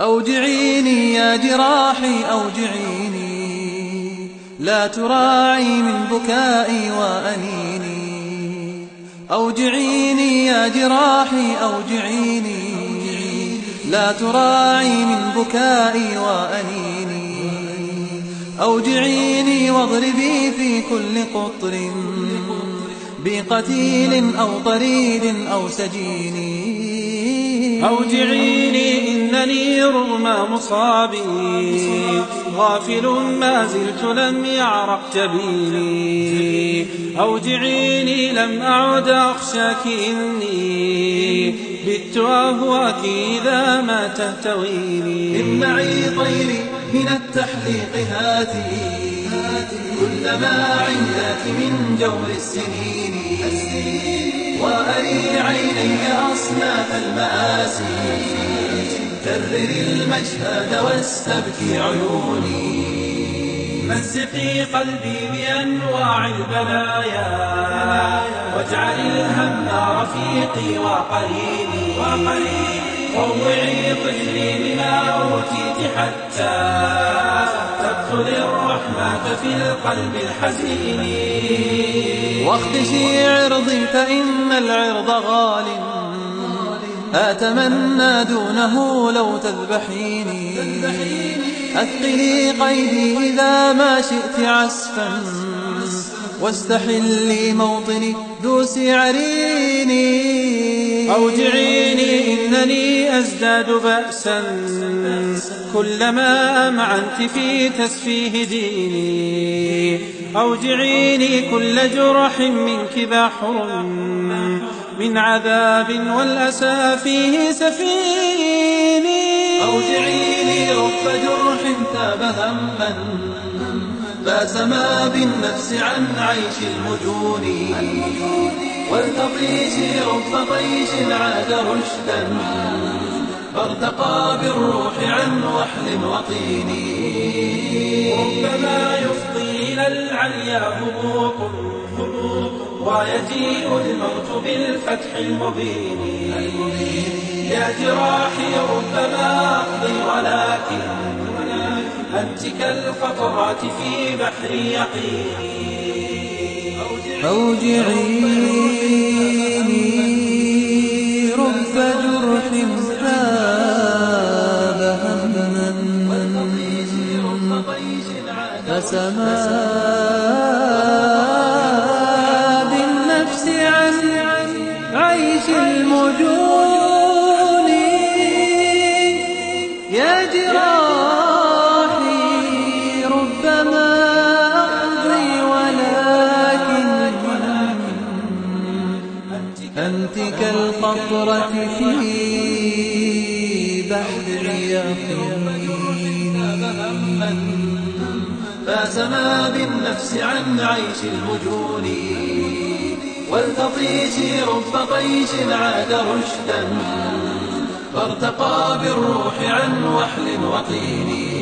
أوجعيني يا جراحي أوجعيني. لا تراعي من بكائي وأنيني. أوجعيني يا جراحي أوجعيني. لا تراعي من بكائي وأنيني. أوجعيني واضربي في كل قطر. بقتيل أو طريد أو سجين أوجعيني إنني رغم مصابي. غافل ما زلت لم يعرق جبيني. أوجعيني لم أعد أخشاك إني. بت أهواك إذا ما تهتويني. امنعي طيري من التحليق هاتي. كلما عندك من جور السنين. وأري عيني أصناف المآسي. كرر المشهد واستبكي عيوني. مزقي قلبي بأنواع البلايا. واجعل الهم رفيقي وقريبي روعي طفلي بما أوتيت حتى تدخل الرحمة في القلب الحزين. واخدشي عرضي فإن العرض غال. أتمنى دونه لو تذبحيني. أثقلي قيدي إذا ما شئت عسفا. واستحلي موطني دوسي عريني أوجعيني إنني أزداد بأسا كلما أمعنت في تسفيه ديني أوجعيني كل جرح منك بحر من عذاب والأسى فيه سفيني. أوجعيني رب جرح تاب هما فاسما بالنفس عن عيش المجون. والتطيش رب طيش عاد رشدا. فارتقى بالروح عن وحل وطين. ربما يفضي إلى العليا هبوط ويجيء الموت بالفتح المبين. يا جراحي ربما أقضي ولكن أنت كالقطرات في بحر يقيني أوجعيني فسما بالنفس عن عيش المجون. يا جراحي ربما أقضي ولكن أنت كالقطرة في بحر يقين فاسما بالنفس عن عيش المجون والتطيش رب طيش عاد رشدا. فارتقى بالروح عن وحل وطين.